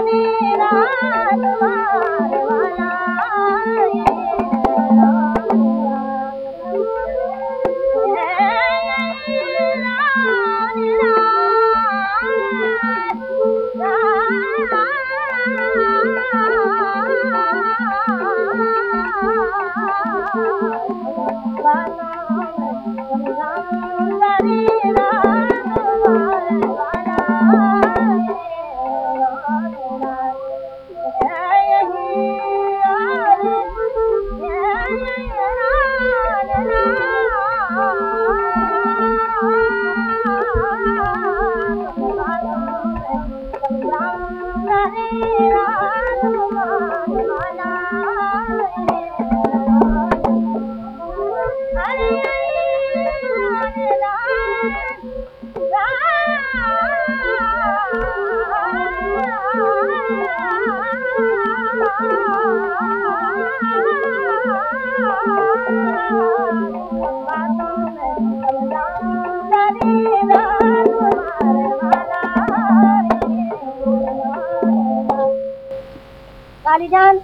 हा हा हा जान